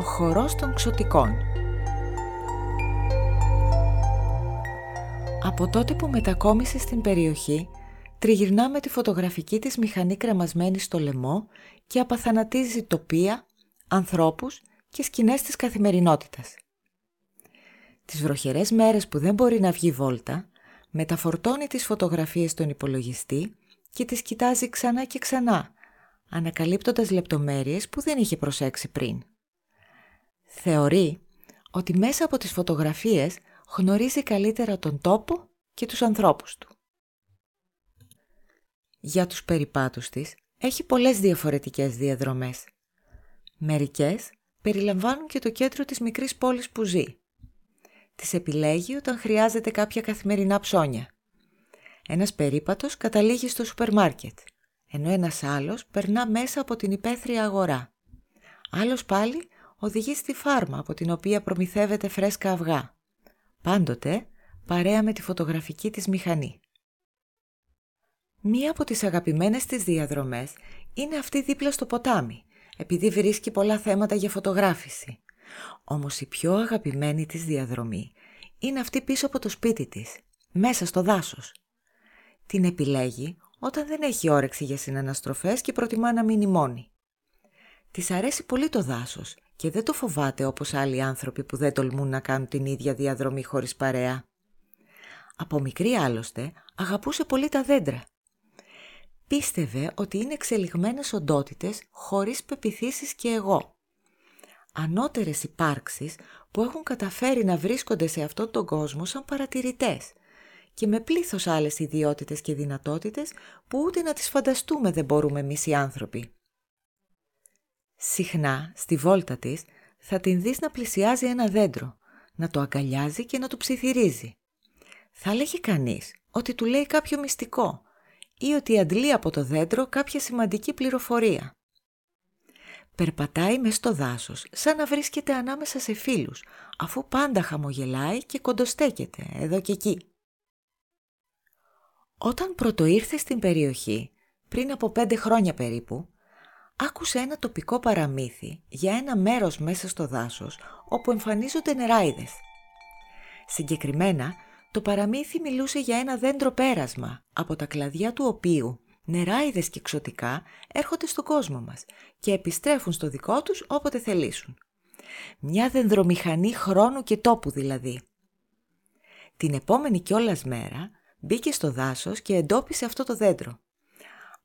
Ο χορός των ξωτικών Από τότε που μετακόμισε στην περιοχή, τριγυρνά με τη φωτογραφική της μηχανή κρεμασμένη στο λαιμό και απαθανατίζει τοπία, ανθρώπους και σκηνές της καθημερινότητας. Τις βροχερές μέρες που δεν μπορεί να βγει βόλτα, μεταφορτώνει τις φωτογραφίες στον υπολογιστή και τις κοιτάζει ξανά και ξανά, ανακαλύπτοντας λεπτομέρειες που δεν είχε προσέξει πριν. Θεωρεί ότι μέσα από τις φωτογραφίες γνωρίζει καλύτερα τον τόπο και τους ανθρώπους του. Για τους περιπάτους της έχει πολλές διαφορετικές διαδρομές. Μερικές περιλαμβάνουν και το κέντρο της μικρής πόλης που ζει. Τις επιλέγει όταν χρειάζεται κάποια καθημερινά ψώνια. Ένας περίπατος καταλήγει στο σούπερ μάρκετ, ενώ ένας άλλος περνά μέσα από την υπαίθρια αγορά. Άλλος πάλι οδηγεί στη φάρμα από την οποία προμηθεύεται φρέσκα αυγά. Πάντοτε παρέα με τη φωτογραφική της μηχανή. Μία από τις αγαπημένες της διαδρομές είναι αυτή δίπλα στο ποτάμι, επειδή βρίσκει πολλά θέματα για φωτογράφηση. Όμως η πιο αγαπημένη της διαδρομή είναι αυτή πίσω από το σπίτι της, μέσα στο δάσος. Την επιλέγει όταν δεν έχει όρεξη για συναναστροφές και προτιμά να μείνει μόνη. Της αρέσει πολύ το δάσος και δεν το φοβάται όπως άλλοι άνθρωποι που δεν τολμούν να κάνουν την ίδια διαδρομή χωρίς παρέα. Από μικρή άλλωστε αγαπούσε πολύ τα δέντρα. Πίστευε ότι είναι εξελιγμένες οντότητες χωρίς πεπιθήσεις και εγώ. Ανώτερες υπάρξεις που έχουν καταφέρει να βρίσκονται σε αυτόν τον κόσμο σαν παρατηρητές και με πλήθος άλλες ιδιότητες και δυνατότητες που ούτε να τις φανταστούμε δεν μπορούμε εμείς οι άνθρωποι. Συχνά, στη βόλτα της, θα την δεις να πλησιάζει ένα δέντρο, να το αγκαλιάζει και να του ψιθυρίζει. Θα λέγει κανείς ότι του λέει κάποιο μυστικό ή ότι αντλεί από το δέντρο κάποια σημαντική πληροφορία. Περπατάει μες στο δάσος, σαν να βρίσκεται ανάμεσα σε φίλους, αφού πάντα χαμογελάει και κοντοστέκεται εδώ και εκεί. Όταν πρωτοήρθε στην περιοχή, πριν από πέντε χρόνια περίπου, άκουσε ένα τοπικό παραμύθι για ένα μέρος μέσα στο δάσος όπου εμφανίζονται νεράιδες. Συγκεκριμένα, το παραμύθι μιλούσε για ένα δέντρο πέρασμα από τα κλαδιά του οποίου νεράιδες και εξωτικά έρχονται στον κόσμο μας και επιστρέφουν στο δικό τους όποτε θελήσουν. Μια δενδρομηχανή χρόνου και τόπου δηλαδή. Την επόμενη κιόλας μέρα μπήκε στο δάσος και εντόπισε αυτό το δέντρο.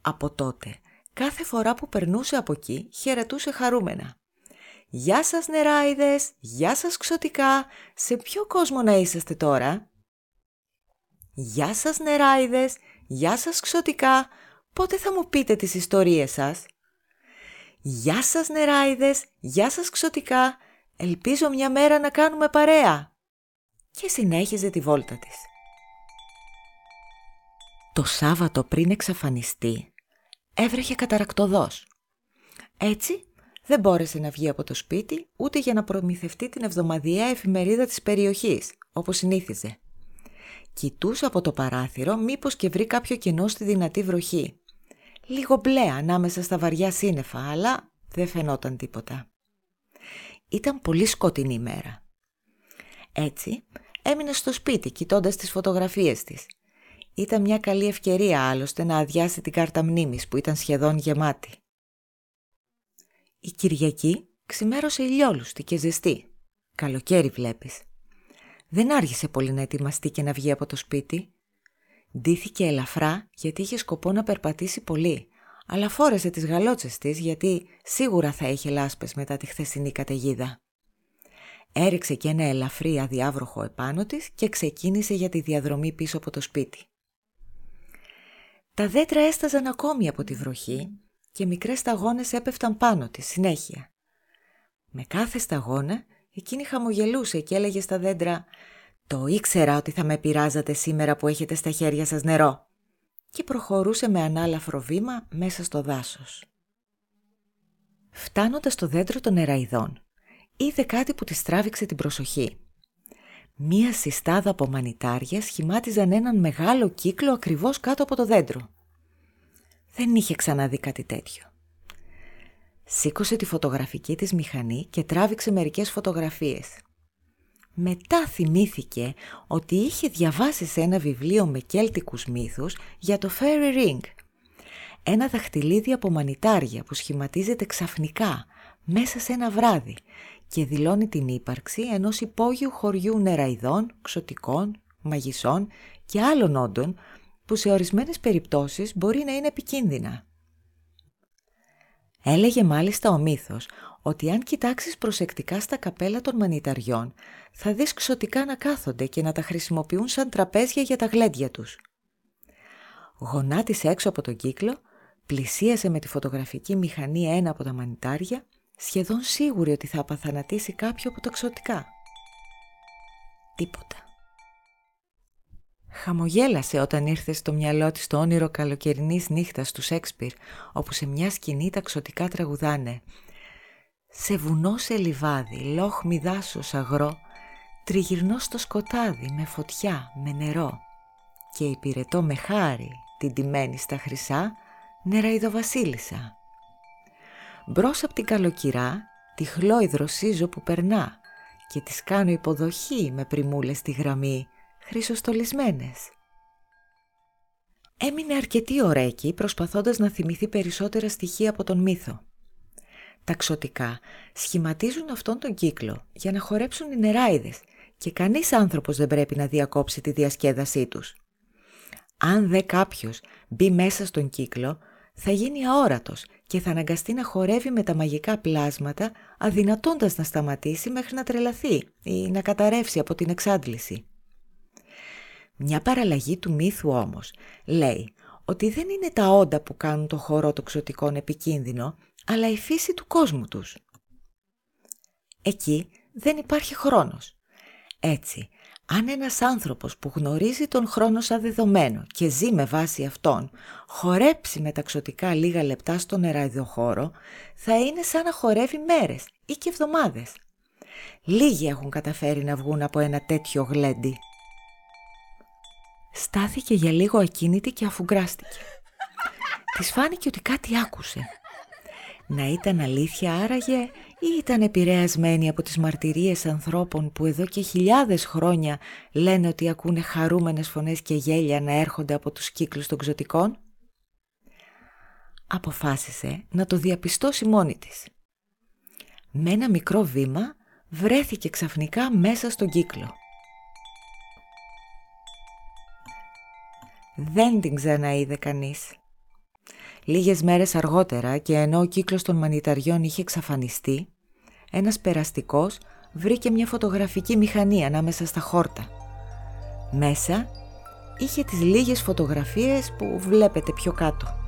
Από τότε Κάθε φορά που περνούσε από εκεί χαιρετούσε χαρούμενα. «Γεια σας νεράιδες, γεια σας ξωτικά, σε ποιο κόσμο να είσαστε τώρα» «Γεια σας νεράιδες, γεια σας ξωτικά, πότε θα μου πείτε τις ιστορίες σας» «Γεια σας νεράιδες, γεια σας ξωτικά, ελπίζω μια μέρα να κάνουμε παρέα» και συνέχιζε τη βόλτα της. Το Σάββατο πριν εξαφανιστεί, έβρεχε καταρακτοδός. Έτσι δεν μπόρεσε να βγει από το σπίτι ούτε για να προμηθευτεί την εβδομαδιαία εφημερίδα της περιοχής, όπως συνήθιζε. Κοιτούσε από το παράθυρο μήπως και βρει κάποιο κενό στη δυνατή βροχή. Λίγο μπλε ανάμεσα στα βαριά σύννεφα, αλλά δεν φαινόταν τίποτα. Ήταν πολύ σκοτεινή ημέρα. Έτσι, έμεινε στο σπίτι κοιτώντας τις φωτογραφίες της ήταν μια καλή ευκαιρία άλλωστε να αδειάσει την κάρτα μνήμης που ήταν σχεδόν γεμάτη. Η Κυριακή ξημέρωσε ηλιόλουστη και ζεστή. Καλοκαίρι βλέπεις. Δεν άργησε πολύ να ετοιμαστεί και να βγει από το σπίτι. Ντύθηκε ελαφρά γιατί είχε σκοπό να περπατήσει πολύ, αλλά φόρεσε τις γαλότσες της γιατί σίγουρα θα είχε λάσπες μετά τη χθεσινή καταιγίδα. Έριξε και ένα ελαφρύ αδιάβροχο επάνω της και ξεκίνησε για τη διαδρομή πίσω από το σπίτι. Τα δέντρα έσταζαν ακόμη από τη βροχή και μικρές σταγόνες έπεφταν πάνω της συνέχεια. Με κάθε σταγόνα εκείνη χαμογελούσε και έλεγε στα δέντρα «Το ήξερα ότι θα με πειράζατε σήμερα που έχετε στα χέρια σας νερό» και προχωρούσε με ανάλαφρο βήμα μέσα στο δάσος. Φτάνοντας στο δέντρο των νεραϊδών, είδε κάτι που τη τράβηξε την προσοχή. Μία συστάδα από μανιτάρια σχημάτιζαν έναν μεγάλο κύκλο ακριβώς κάτω από το δέντρο. Δεν είχε ξαναδεί κάτι τέτοιο. Σήκωσε τη φωτογραφική της μηχανή και τράβηξε μερικές φωτογραφίες. Μετά θυμήθηκε ότι είχε διαβάσει σε ένα βιβλίο με κέλτικους μύθους για το Fairy Ring. Ένα δαχτυλίδι από μανιτάρια που σχηματίζεται ξαφνικά μέσα σε ένα βράδυ και δηλώνει την ύπαρξη ενός υπόγειου χωριού νεραϊδών, ξωτικών, μαγισσών και άλλων όντων που σε ορισμένες περιπτώσεις μπορεί να είναι επικίνδυνα. Έλεγε μάλιστα ο μύθος ότι αν κοιτάξεις προσεκτικά στα καπέλα των μανιταριών θα δεις ξωτικά να κάθονται και να τα χρησιμοποιούν σαν τραπέζια για τα γλέντια τους. Γονάτισε έξω από τον κύκλο, πλησίασε με τη φωτογραφική μηχανή ένα από τα μανιτάρια, σχεδόν σίγουρη ότι θα απαθανατήσει κάποιο από τα ξωτικά. Τίποτα. Χαμογέλασε όταν ήρθε στο μυαλό της το όνειρο καλοκαιρινής νύχτας του Σέξπιρ, όπου σε μια σκηνή τα ξωτικά τραγουδάνε «Σε βουνό σε λιβάδι, λόχμη δάσος αγρό, τριγυρνώ στο σκοτάδι με φωτιά, με νερό και υπηρετώ με χάρη την τιμένη στα χρυσά νεραϊδοβασίλισσα. Μπρος από την καλοκυρά τη χλόιδρο σύζω που περνά και της κάνω υποδοχή με πριμούλες στη γραμμή χρυσοστολισμένες. Έμεινε αρκετή ώρα εκεί προσπαθώντας να θυμηθεί περισσότερα στοιχεία από τον μύθο. Τα ξωτικά σχηματίζουν αυτόν τον κύκλο για να χορέψουν οι νεράιδες και κανείς άνθρωπος δεν πρέπει να διακόψει τη διασκέδασή τους. Αν δε κάποιος μπει μέσα στον κύκλο, θα γίνει αόρατος και θα αναγκαστεί να χορεύει με τα μαγικά πλάσματα, αδυνατώντας να σταματήσει μέχρι να τρελαθεί ή να καταρρεύσει από την εξάντληση. Μια παραλλαγή του μύθου όμως λέει ότι δεν είναι τα όντα που κάνουν το χορό των ξωτικών επικίνδυνο, αλλά η φύση του κόσμου τους. Εκεί δεν υπάρχει χρόνος. Έτσι, αν ένας άνθρωπος που γνωρίζει τον χρόνο σαν δεδομένο και ζει με βάση αυτόν, χορέψει με τα ξωτικά λίγα λεπτά στον νεραϊδοχώρο, θα είναι σαν να χορεύει μέρες ή και εβδομάδες. Λίγοι έχουν καταφέρει να βγουν από ένα τέτοιο γλέντι. Στάθηκε για λίγο ακίνητη και αφουγκράστηκε. Της φάνηκε ότι κάτι άκουσε. Να ήταν αλήθεια άραγε ή ήταν επηρεασμένη από τις μαρτυρίες ανθρώπων που εδώ και χιλιάδες χρόνια λένε ότι ακούνε χαρούμενες φωνές και γέλια να έρχονται από τους κύκλους των ξωτικών; Αποφάσισε να το διαπιστώσει μόνη της. Με ένα μικρό βήμα βρέθηκε ξαφνικά μέσα στον κύκλο. Δεν την ξαναείδε κανείς. Λίγες μέρες αργότερα και ενώ ο κύκλος των μανιταριών είχε εξαφανιστεί, ένας περαστικός βρήκε μια φωτογραφική μηχανή ανάμεσα στα χόρτα. Μέσα είχε τις λίγες φωτογραφίες που βλέπετε πιο κάτω.